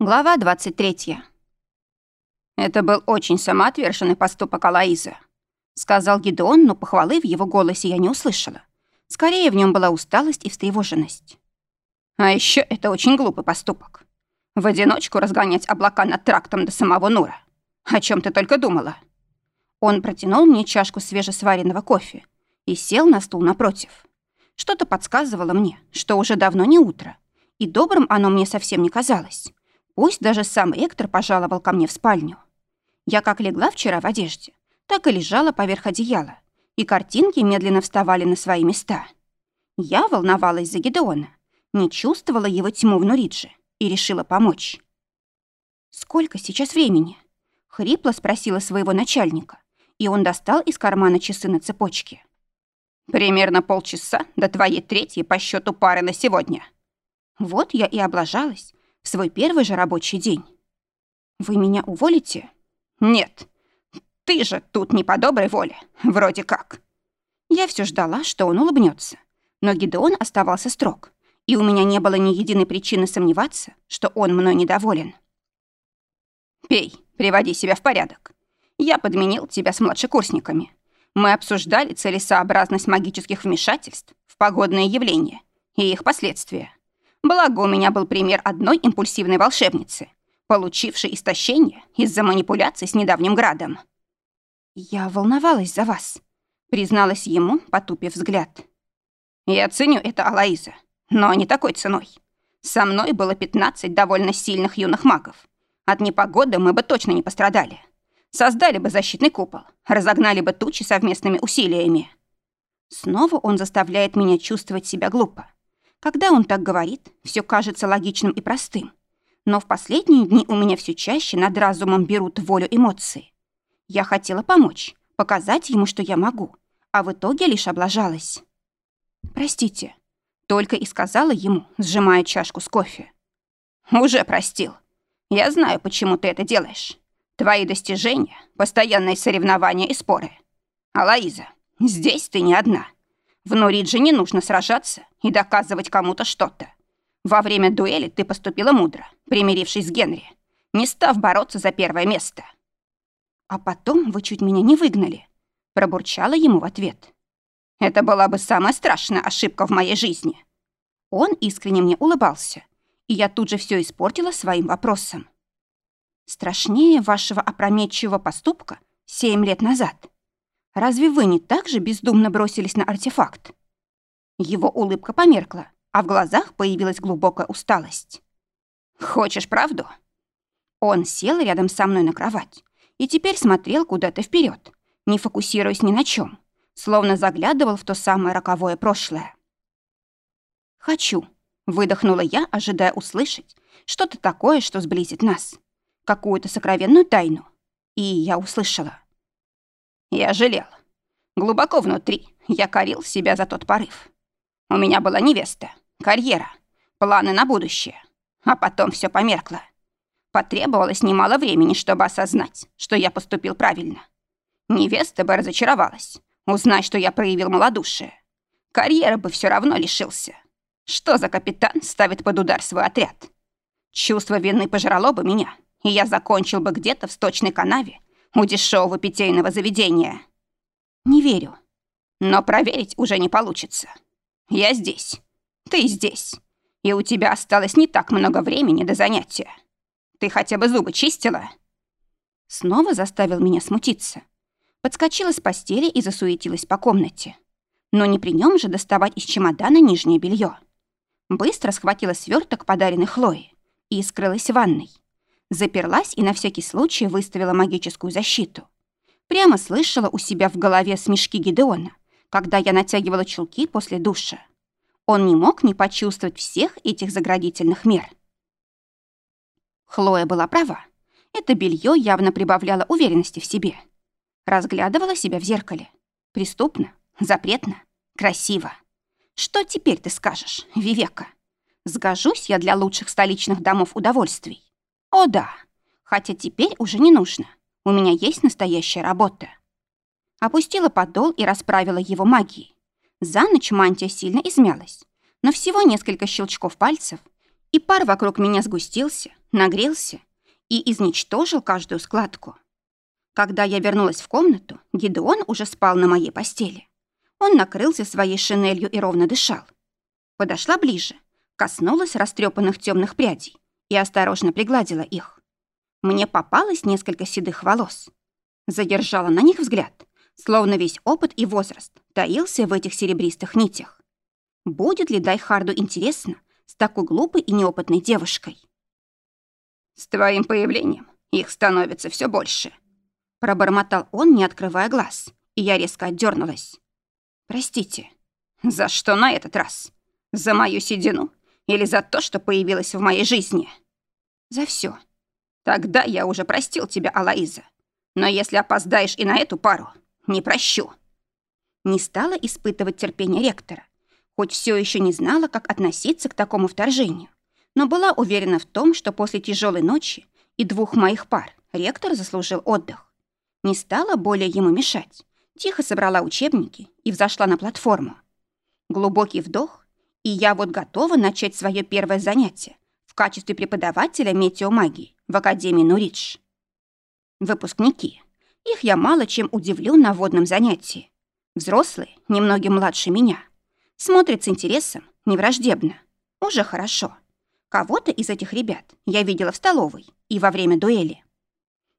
Глава 23. «Это был очень самоотверженный поступок Алаиза», — сказал Гидеон, но похвалы в его голосе я не услышала. Скорее, в нем была усталость и встревоженность. «А еще это очень глупый поступок. В одиночку разгонять облака над трактом до самого Нура. О чем ты только думала?» Он протянул мне чашку свежесваренного кофе и сел на стул напротив. Что-то подсказывало мне, что уже давно не утро, и добрым оно мне совсем не казалось. Пусть даже сам Эктор пожаловал ко мне в спальню. Я как легла вчера в одежде, так и лежала поверх одеяла, и картинки медленно вставали на свои места. Я волновалась за Гедеона, не чувствовала его тьму в Нуридже и решила помочь. «Сколько сейчас времени?» — хрипло спросила своего начальника, и он достал из кармана часы на цепочке. «Примерно полчаса до твоей третьей по счету пары на сегодня». Вот я и облажалась, в свой первый же рабочий день. «Вы меня уволите?» «Нет. Ты же тут не по доброй воле, вроде как». Я все ждала, что он улыбнется, но Гидеон оставался строг, и у меня не было ни единой причины сомневаться, что он мной недоволен. «Пей, приводи себя в порядок. Я подменил тебя с младшекурсниками. Мы обсуждали целесообразность магических вмешательств в погодные явления и их последствия. Благо, у меня был пример одной импульсивной волшебницы, получившей истощение из-за манипуляций с недавним градом. «Я волновалась за вас», — призналась ему, потупив взгляд. «Я ценю это, Алаиза, но не такой ценой. Со мной было 15 довольно сильных юных магов. От непогоды мы бы точно не пострадали. Создали бы защитный купол, разогнали бы тучи совместными усилиями». Снова он заставляет меня чувствовать себя глупо. Когда он так говорит, все кажется логичным и простым. Но в последние дни у меня все чаще над разумом берут волю эмоции. Я хотела помочь, показать ему, что я могу, а в итоге лишь облажалась. «Простите», — только и сказала ему, сжимая чашку с кофе. «Уже простил. Я знаю, почему ты это делаешь. Твои достижения, постоянные соревнования и споры. А Лаиза, здесь ты не одна. В Норидже не нужно сражаться и доказывать кому-то что-то. Во время дуэли ты поступила мудро, примирившись с Генри, не став бороться за первое место. А потом вы чуть меня не выгнали, пробурчала ему в ответ. Это была бы самая страшная ошибка в моей жизни. Он искренне мне улыбался, и я тут же все испортила своим вопросом. Страшнее вашего опрометчивого поступка семь лет назад. Разве вы не так же бездумно бросились на артефакт? Его улыбка померкла, а в глазах появилась глубокая усталость. «Хочешь правду?» Он сел рядом со мной на кровать и теперь смотрел куда-то вперед, не фокусируясь ни на чем, словно заглядывал в то самое роковое прошлое. «Хочу», — выдохнула я, ожидая услышать что-то такое, что сблизит нас, какую-то сокровенную тайну. И я услышала. Я жалел. Глубоко внутри я корил себя за тот порыв. У меня была невеста, карьера, планы на будущее. А потом все померкло. Потребовалось немало времени, чтобы осознать, что я поступил правильно. Невеста бы разочаровалась, узнать, что я проявил малодушие. Карьера бы все равно лишился. Что за капитан ставит под удар свой отряд? Чувство вины пожрало бы меня, и я закончил бы где-то в сточной канаве у дешевого питейного заведения. Не верю. Но проверить уже не получится. Я здесь. Ты здесь. И у тебя осталось не так много времени до занятия. Ты хотя бы зубы чистила?» Снова заставил меня смутиться. Подскочила с постели и засуетилась по комнате. Но не при нем же доставать из чемодана нижнее белье. Быстро схватила сверток, подаренный Хлое, и скрылась в ванной. Заперлась и на всякий случай выставила магическую защиту. Прямо слышала у себя в голове смешки Гидеона, когда я натягивала чулки после душа. Он не мог не почувствовать всех этих заградительных мер. Хлоя была права. Это белье явно прибавляло уверенности в себе. Разглядывала себя в зеркале. Преступно, запретно, красиво. Что теперь ты скажешь, Вивека? Сгожусь я для лучших столичных домов удовольствий. О да, хотя теперь уже не нужно. У меня есть настоящая работа. Опустила подол и расправила его магией. За ночь мантия сильно измялась, но всего несколько щелчков пальцев, И пар вокруг меня сгустился, нагрелся и изничтожил каждую складку. Когда я вернулась в комнату, Гидеон уже спал на моей постели. Он накрылся своей шинелью и ровно дышал. Подошла ближе, коснулась растрепанных темных прядей и осторожно пригладила их. Мне попалось несколько седых волос. Задержала на них взгляд, словно весь опыт и возраст таился в этих серебристых нитях. Будет ли Дайхарду интересно с такой глупой и неопытной девушкой? «С твоим появлением их становится все больше», пробормотал он, не открывая глаз, и я резко отдернулась. «Простите». «За что на этот раз? За мою седину или за то, что появилась в моей жизни?» «За все. «Тогда я уже простил тебя, Алаиза. Но если опоздаешь и на эту пару, не прощу». Не стала испытывать терпение ректора, хоть все еще не знала, как относиться к такому вторжению, но была уверена в том, что после тяжелой ночи и двух моих пар ректор заслужил отдых. Не стала более ему мешать, тихо собрала учебники и взошла на платформу. Глубокий вдох, и я вот готова начать свое первое занятие в качестве преподавателя метеомагии в Академии Нуридж. Выпускники. Их я мало чем удивлю на водном занятии. Взрослые, немногим младше меня. Смотрят с интересом, невраждебно. Уже хорошо. Кого-то из этих ребят я видела в столовой и во время дуэли.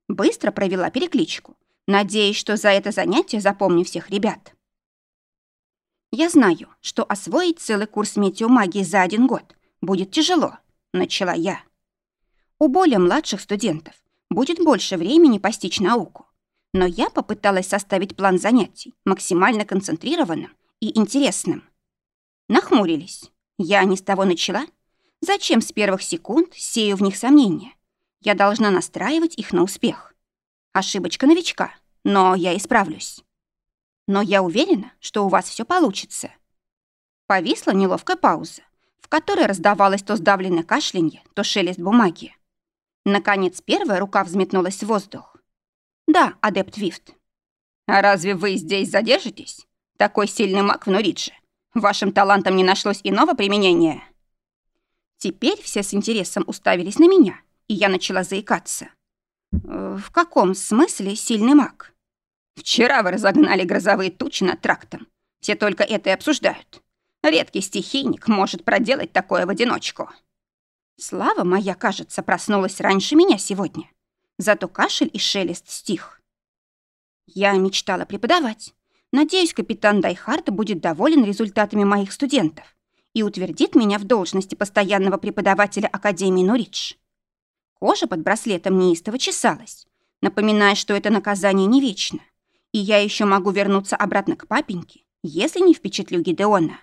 Быстро провела перекличку, надеясь, что за это занятие запомню всех ребят. Я знаю, что освоить целый курс метеомагии за один год будет тяжело, начала я. У более младших студентов будет больше времени постичь науку, но я попыталась составить план занятий максимально концентрированным и интересным. Нахмурились. Я не с того начала. Зачем с первых секунд сею в них сомнения? Я должна настраивать их на успех. Ошибочка новичка, но я исправлюсь. Но я уверена, что у вас все получится. Повисла неловкая пауза, в которой раздавалось то сдавленное кашлянье, то шелест бумаги. Наконец, первая рука взметнулась в воздух. «Да, адепт Вифт». «А разве вы здесь задержитесь? Такой сильный маг в Нуридже. Вашим талантам не нашлось иного применения?» Теперь все с интересом уставились на меня, и я начала заикаться. «Э, «В каком смысле сильный маг?» «Вчера вы разогнали грозовые тучи над трактом. Все только это и обсуждают. Редкий стихийник может проделать такое в одиночку». Слава моя, кажется, проснулась раньше меня сегодня. Зато кашель и шелест стих. Я мечтала преподавать. Надеюсь, капитан Дайхард будет доволен результатами моих студентов и утвердит меня в должности постоянного преподавателя Академии Норидж. Кожа под браслетом неистово чесалась, напоминая, что это наказание не вечно, и я еще могу вернуться обратно к папеньке, если не впечатлю Гидеона.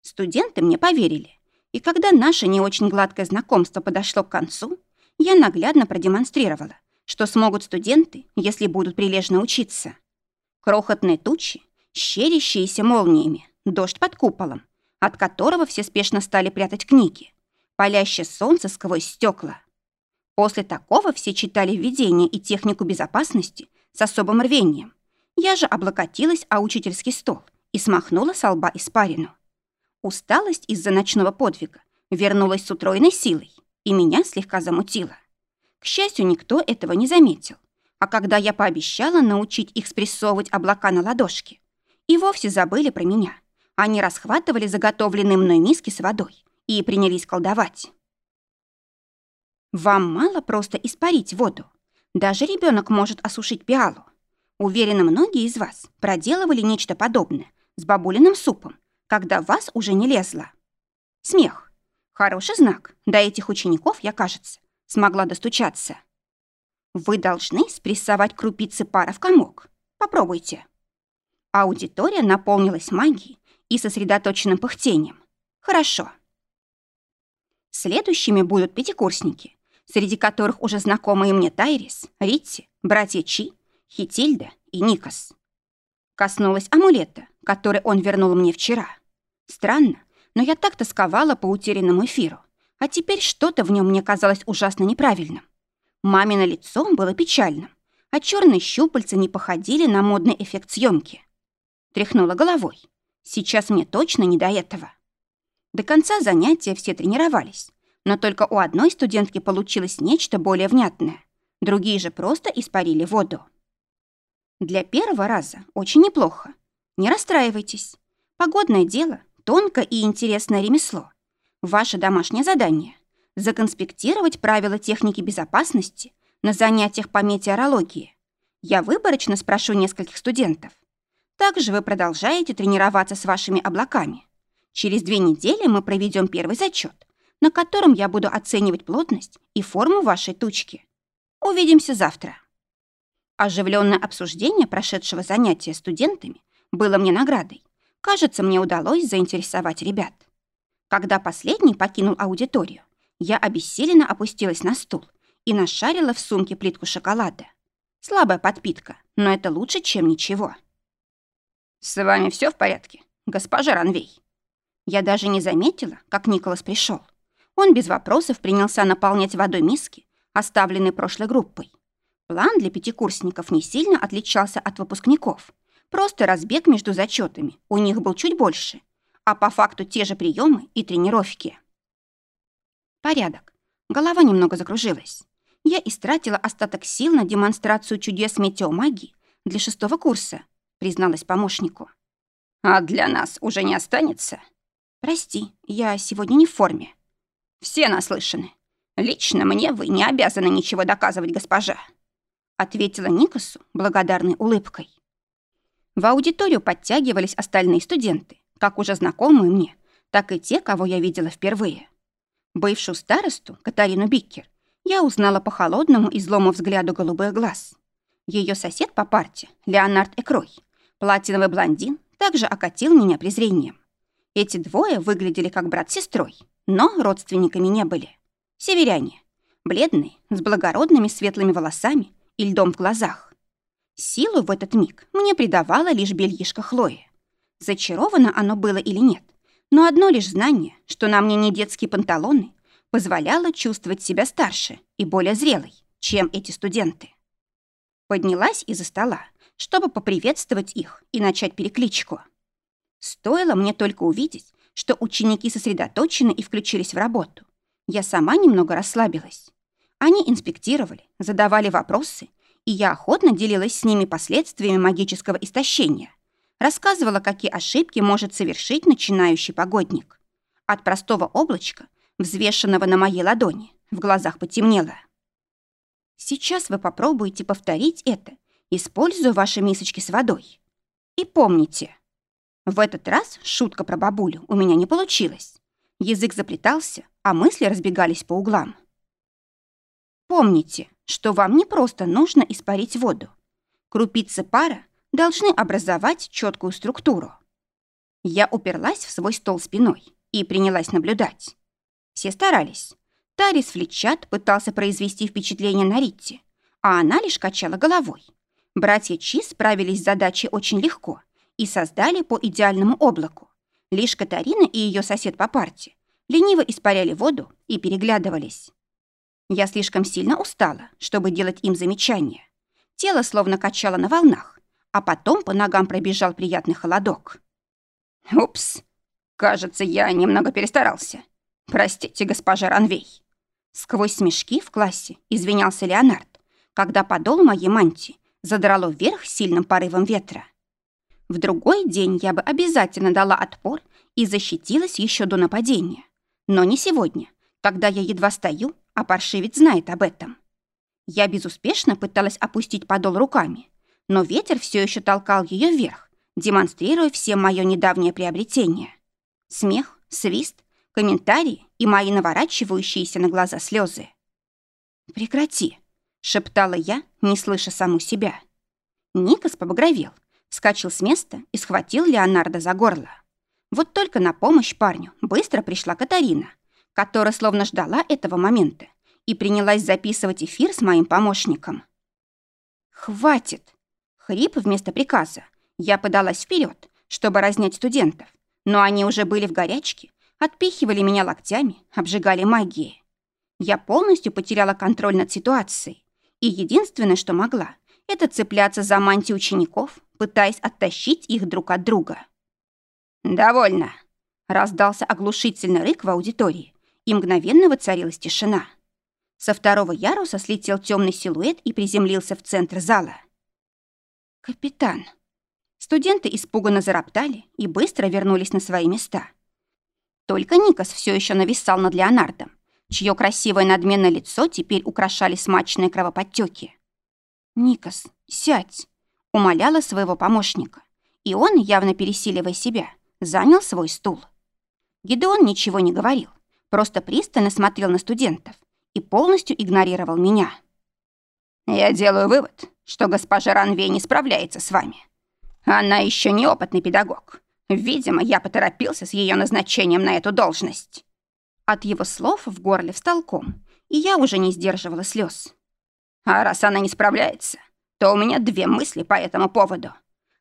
Студенты мне поверили, и когда наше не очень гладкое знакомство подошло к концу, я наглядно продемонстрировала, что смогут студенты, если будут прилежно учиться. Крохотные тучи, щерящиеся молниями, дождь под куполом, от которого все спешно стали прятать книги, палящее солнце сквозь стекла. После такого все читали введение и технику безопасности с особым рвением. Я же облокотилась о учительский стол и смахнула со лба испарину. Усталость из-за ночного подвига вернулась с утроенной силой, и меня слегка замутило. К счастью, никто этого не заметил. А когда я пообещала научить их спрессовывать облака на ладошке, и вовсе забыли про меня. Они расхватывали заготовленные мной миски с водой и принялись колдовать. Вам мало просто испарить воду. Даже ребенок может осушить пиалу. Уверена, многие из вас проделывали нечто подобное с бабулиным супом когда вас уже не лезло. Смех. Хороший знак. До этих учеников, я, кажется, смогла достучаться. Вы должны спрессовать крупицы пара в комок. Попробуйте. Аудитория наполнилась магией и сосредоточенным пыхтением. Хорошо. Следующими будут пятикурсники, среди которых уже знакомые мне Тайрис, Ритти, братья Чи, Хитильда и Никас. Коснулась амулета, который он вернул мне вчера. Странно, но я так тосковала по утерянному эфиру, а теперь что-то в нем мне казалось ужасно неправильным. Мамино лицо было печальным, а черные щупальца не походили на модный эффект съемки. Тряхнула головой. Сейчас мне точно не до этого. До конца занятия все тренировались, Но только у одной студентки получилось нечто более внятное. Другие же просто испарили воду. Для первого раза очень неплохо. Не расстраивайтесь. Погодное дело, тонкое и интересное ремесло. Ваше домашнее задание – законспектировать правила техники безопасности на занятиях по метеорологии. Я выборочно спрошу нескольких студентов. Также вы продолжаете тренироваться с вашими облаками. Через две недели мы проведем первый зачет, на котором я буду оценивать плотность и форму вашей тучки. Увидимся завтра. Оживленное обсуждение прошедшего занятия студентами было мне наградой. Кажется, мне удалось заинтересовать ребят. Когда последний покинул аудиторию, я обессиленно опустилась на стул и нашарила в сумке плитку шоколада. Слабая подпитка, но это лучше, чем ничего. «С вами все в порядке, госпожа Ранвей?» Я даже не заметила, как Николас пришел. Он без вопросов принялся наполнять водой миски, оставленные прошлой группой. План для пятикурсников не сильно отличался от выпускников. Просто разбег между зачетами у них был чуть больше, а по факту те же приемы и тренировки. Порядок. Голова немного закружилась. Я истратила остаток сил на демонстрацию чудес метеомагии для шестого курса, призналась помощнику. А для нас уже не останется? Прости, я сегодня не в форме. Все наслышаны. Лично мне вы не обязаны ничего доказывать, госпожа ответила Никосу благодарной улыбкой. В аудиторию подтягивались остальные студенты, как уже знакомые мне, так и те, кого я видела впервые. Бывшую старосту, Катарину Биккер, я узнала по холодному и злому взгляду голубых глаз. Ее сосед по парте, Леонард Экрой, платиновый блондин, также окатил меня презрением. Эти двое выглядели как брат с сестрой, но родственниками не были. Северяне, бледные, с благородными светлыми волосами и льдом в глазах. Силу в этот миг мне придавало лишь бельишко Хлои. Зачаровано оно было или нет, но одно лишь знание, что на мне не детские панталоны, позволяло чувствовать себя старше и более зрелой, чем эти студенты. Поднялась из-за стола, чтобы поприветствовать их и начать перекличку. Стоило мне только увидеть, что ученики сосредоточены и включились в работу. Я сама немного расслабилась. Они инспектировали, задавали вопросы, и я охотно делилась с ними последствиями магического истощения. Рассказывала, какие ошибки может совершить начинающий погодник. От простого облачка, взвешенного на моей ладони, в глазах потемнело. Сейчас вы попробуете повторить это, используя ваши мисочки с водой. И помните, в этот раз шутка про бабулю у меня не получилась. Язык заплетался, а мысли разбегались по углам. Помните, что вам не просто нужно испарить воду. Крупицы пара должны образовать четкую структуру. Я уперлась в свой стол спиной и принялась наблюдать. Все старались. Тарис Флетчат пытался произвести впечатление на Ритти, а она лишь качала головой. Братья Чи справились с задачей очень легко и создали по идеальному облаку. Лишь Катарина и ее сосед по парте лениво испаряли воду и переглядывались. Я слишком сильно устала, чтобы делать им замечания. Тело словно качало на волнах, а потом по ногам пробежал приятный холодок. «Упс, кажется, я немного перестарался. Простите, госпожа Ранвей». Сквозь смешки в классе извинялся Леонард, когда подол моей мантии задрало вверх сильным порывом ветра. В другой день я бы обязательно дала отпор и защитилась еще до нападения. Но не сегодня, когда я едва стою а паршивец знает об этом. Я безуспешно пыталась опустить подол руками, но ветер все еще толкал ее вверх, демонстрируя всем мое недавнее приобретение. Смех, свист, комментарии и мои наворачивающиеся на глаза слезы. «Прекрати», — шептала я, не слыша саму себя. Никас побагровел, вскочил с места и схватил Леонардо за горло. Вот только на помощь парню быстро пришла Катарина — которая словно ждала этого момента и принялась записывать эфир с моим помощником. «Хватит!» Хрип вместо приказа. Я подалась вперед, чтобы разнять студентов, но они уже были в горячке, отпихивали меня локтями, обжигали магией. Я полностью потеряла контроль над ситуацией, и единственное, что могла, это цепляться за мантии учеников, пытаясь оттащить их друг от друга. «Довольно!» Раздался оглушительный рык в аудитории, и мгновенно воцарилась тишина. Со второго яруса слетел темный силуэт и приземлился в центр зала. «Капитан!» Студенты испуганно зароптали и быстро вернулись на свои места. Только Никас все еще нависал над Леонардом, чье красивое надменное лицо теперь украшали смачные кровоподтеки. «Никас, сядь!» — умоляла своего помощника, и он, явно пересиливая себя, занял свой стул. Гидеон ничего не говорил, просто пристально смотрел на студентов и полностью игнорировал меня. «Я делаю вывод, что госпожа Ранвей не справляется с вами. Она еще неопытный педагог. Видимо, я поторопился с ее назначением на эту должность». От его слов в горле встал ком, и я уже не сдерживала слез. «А раз она не справляется, то у меня две мысли по этому поводу.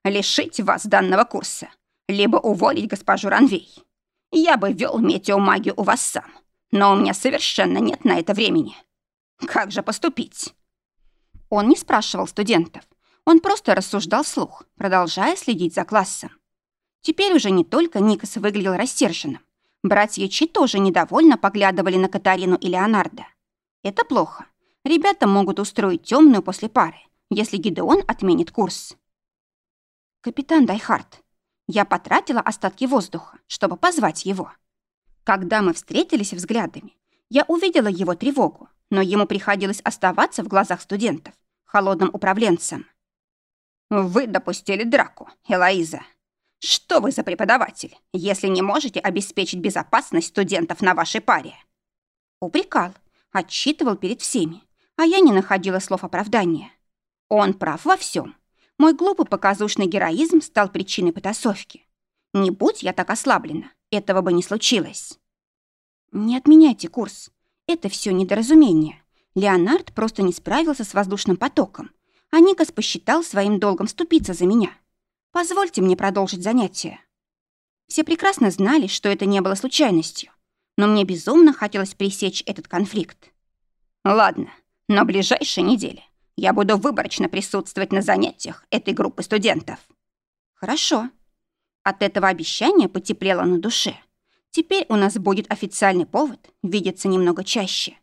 Лишить вас данного курса, либо уволить госпожу Ранвей. Я бы вел метеомагию у вас сам, но у меня совершенно нет на это времени. Как же поступить?» Он не спрашивал студентов. Он просто рассуждал вслух, продолжая следить за классом. Теперь уже не только Никас выглядел рассерженным. Братья Чи тоже недовольно поглядывали на Катарину и Леонардо. Это плохо. Ребята могут устроить темную после пары, если Гидеон отменит курс. «Капитан Дайхард, я потратила остатки воздуха, чтобы позвать его. Когда мы встретились взглядами, я увидела его тревогу, но ему приходилось оставаться в глазах студентов холодным управленцем. «Вы допустили драку, Элоиза. Что вы за преподаватель, если не можете обеспечить безопасность студентов на вашей паре?» Упрекал, отчитывал перед всеми, а я не находила слов оправдания. Он прав во всем. Мой глупый показушный героизм стал причиной потасовки. Не будь я так ослаблена, этого бы не случилось. Не отменяйте курс. Это все недоразумение. Леонард просто не справился с воздушным потоком, а Никас посчитал своим долгом ступиться за меня. Позвольте мне продолжить занятие. Все прекрасно знали, что это не было случайностью, но мне безумно хотелось пресечь этот конфликт. Ладно, но ближайшие недели я буду выборочно присутствовать на занятиях этой группы студентов. Хорошо. От этого обещания потеплело на душе. Теперь у нас будет официальный повод видеться немного чаще.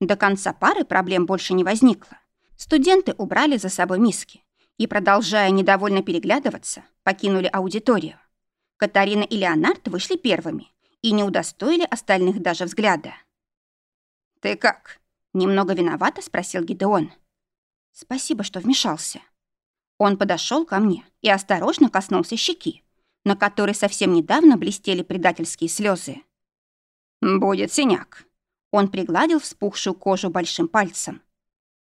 До конца пары проблем больше не возникло. Студенты убрали за собой миски и, продолжая недовольно переглядываться, покинули аудиторию. Катарина и Леонард вышли первыми и не удостоили остальных даже взгляда. «Ты как?» Немного виновато спросил Гидеон. Спасибо, что вмешался. Он подошел ко мне и осторожно коснулся щеки, на которой совсем недавно блестели предательские слезы. «Будет синяк». Он пригладил вспухшую кожу большим пальцем.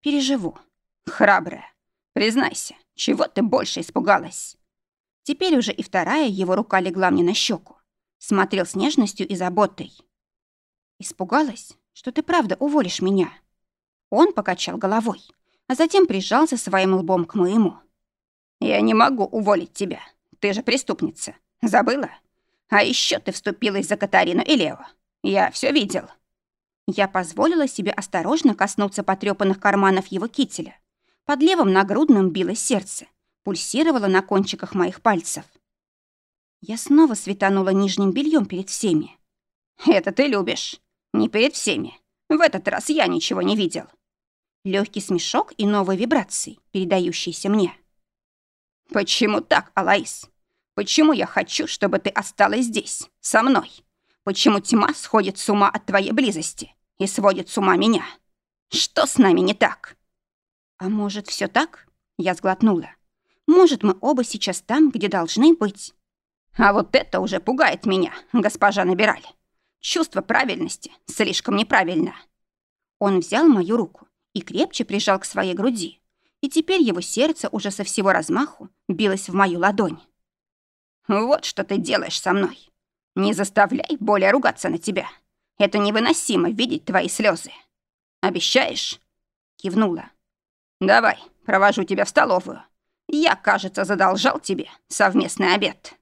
«Переживу». «Храбрая, признайся, чего ты больше испугалась?» Теперь уже и вторая его рука легла мне на щеку. Смотрел с нежностью и заботой. Испугалась, что ты правда уволишь меня?» Он покачал головой, а затем прижался своим лбом к моему. «Я не могу уволить тебя. Ты же преступница. Забыла? А еще ты вступилась за Катарину и Лео. Я все видел». Я позволила себе осторожно коснуться потрепанных карманов его кителя. Под левым нагрудным билось сердце, пульсировало на кончиках моих пальцев. Я снова светанула нижним бельем перед всеми. «Это ты любишь. Не перед всеми. В этот раз я ничего не видел. Легкий смешок и новые вибрации, передающиеся мне. Почему так, Алаис? Почему я хочу, чтобы ты осталась здесь, со мной? Почему тьма сходит с ума от твоей близости и сводит с ума меня? Что с нами не так? А может, все так? Я сглотнула. Может, мы оба сейчас там, где должны быть? А вот это уже пугает меня, госпожа Набираль. Чувство правильности слишком неправильно. Он взял мою руку и крепче прижал к своей груди, и теперь его сердце уже со всего размаху билось в мою ладонь. «Вот что ты делаешь со мной. Не заставляй более ругаться на тебя. Это невыносимо видеть твои слезы. Обещаешь?» Кивнула. «Давай, провожу тебя в столовую. Я, кажется, задолжал тебе совместный обед».